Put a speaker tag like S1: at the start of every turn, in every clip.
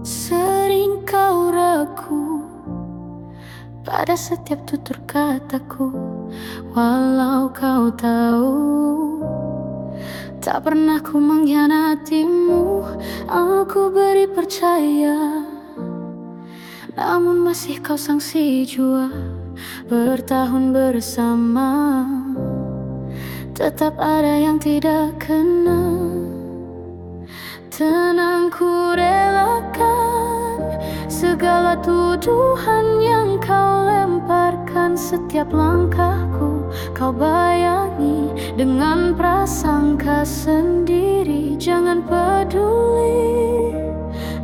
S1: Sering kau ragu pada setiap tutur kataku Walau kau tahu Tak pernah ku mengkhianatimu. Aku beri percaya Namun masih kau sangsi jua Bertahun bersama. Tetap ada yang tidak kena Tenang ku relakan Segala tuduhan yang kau lemparkan Setiap langkahku kau bayangi Dengan prasangka sendiri. Jangan peduli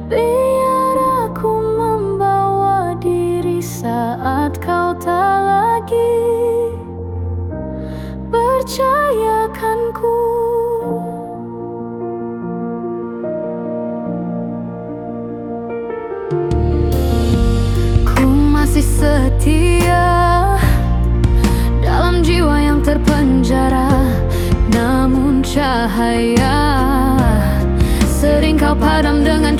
S1: Biar aku membawa diri saat kau tak lagi. Percayakanku Ku Cahaya. Sering kau padam dengan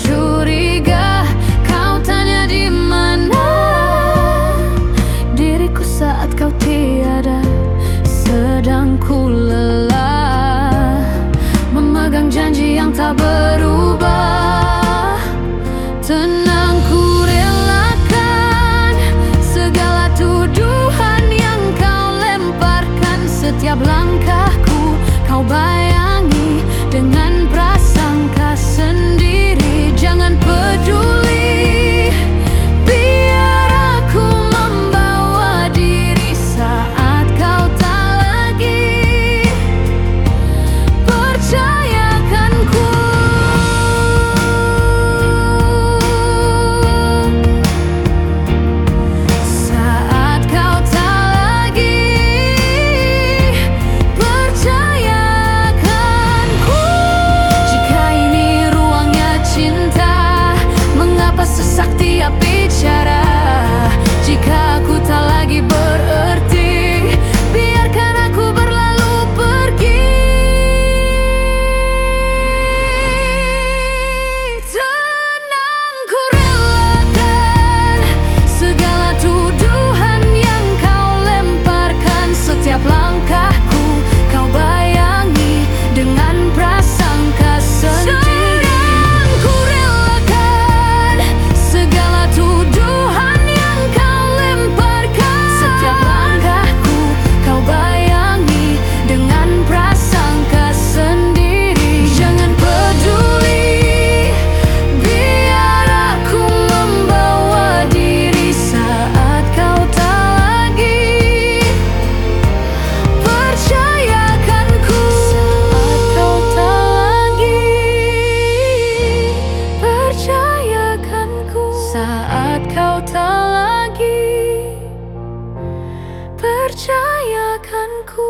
S1: Percayakanku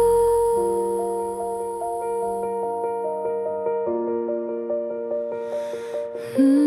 S1: Hmm.